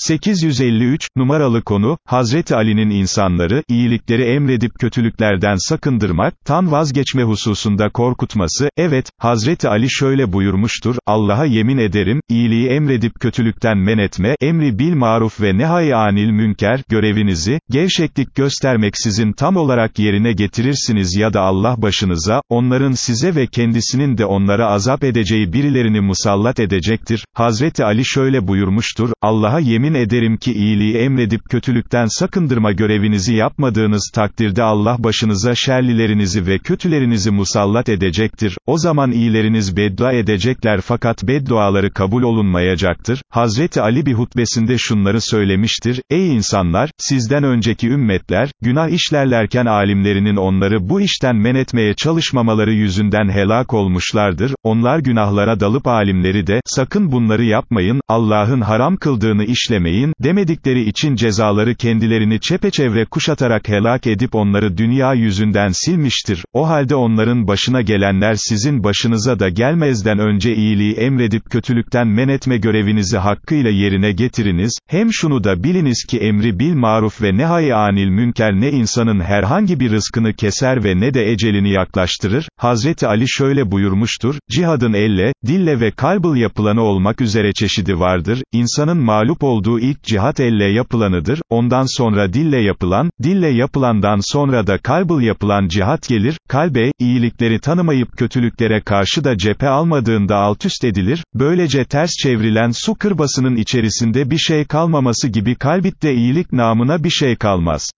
853, numaralı konu, Hazreti Ali'nin insanları, iyilikleri emredip kötülüklerden sakındırmak, tan vazgeçme hususunda korkutması, evet, Hazreti Ali şöyle buyurmuştur, Allah'a yemin ederim, iyiliği emredip kötülükten men etme, emri bil maruf ve nehay anil münker, görevinizi, gevşeklik göstermeksizin tam olarak yerine getirirsiniz ya da Allah başınıza, onların size ve kendisinin de onlara azap edeceği birilerini musallat edecektir, Hazreti Ali şöyle buyurmuştur, Allah'a yemin yemin ederim ki iyiliği emredip kötülükten sakındırma görevinizi yapmadığınız takdirde Allah başınıza şerlilerinizi ve kötülerinizi musallat edecektir, o zaman iyileriniz beddua edecekler fakat bedduaları kabul olunmayacaktır, Hazreti Ali bir hutbesinde şunları söylemiştir, ey insanlar, sizden önceki ümmetler, günah işlerlerken alimlerinin onları bu işten men etmeye çalışmamaları yüzünden helak olmuşlardır, onlar günahlara dalıp alimleri de, sakın bunları yapmayın, Allah'ın haram kıldığını işlemeyin, işlemeyin, demedikleri için cezaları kendilerini çepeçevre kuşatarak helak edip onları dünya yüzünden silmiştir, o halde onların başına gelenler sizin başınıza da gelmezden önce iyiliği emredip kötülükten men etme görevinizi hakkıyla yerine getiriniz, hem şunu da biliniz ki emri bil maruf ve nehay anil münker ne insanın herhangi bir rızkını keser ve ne de ecelini yaklaştırır, Hazreti Ali şöyle buyurmuştur, cihadın elle, dille ve kalbıl yapılanı olmak üzere çeşidi vardır, insanın mağlup olduğu olduğu ilk cihat elle yapılanıdır, ondan sonra dille yapılan, dille yapılandan sonra da kalbıl yapılan cihat gelir, kalbe, iyilikleri tanımayıp kötülüklere karşı da cephe almadığında altüst edilir, böylece ters çevrilen su kırbasının içerisinde bir şey kalmaması gibi kalbitte iyilik namına bir şey kalmaz.